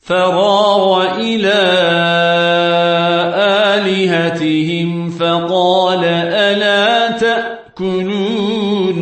فراغ إلى آلهتهم فقال ألا تأكلون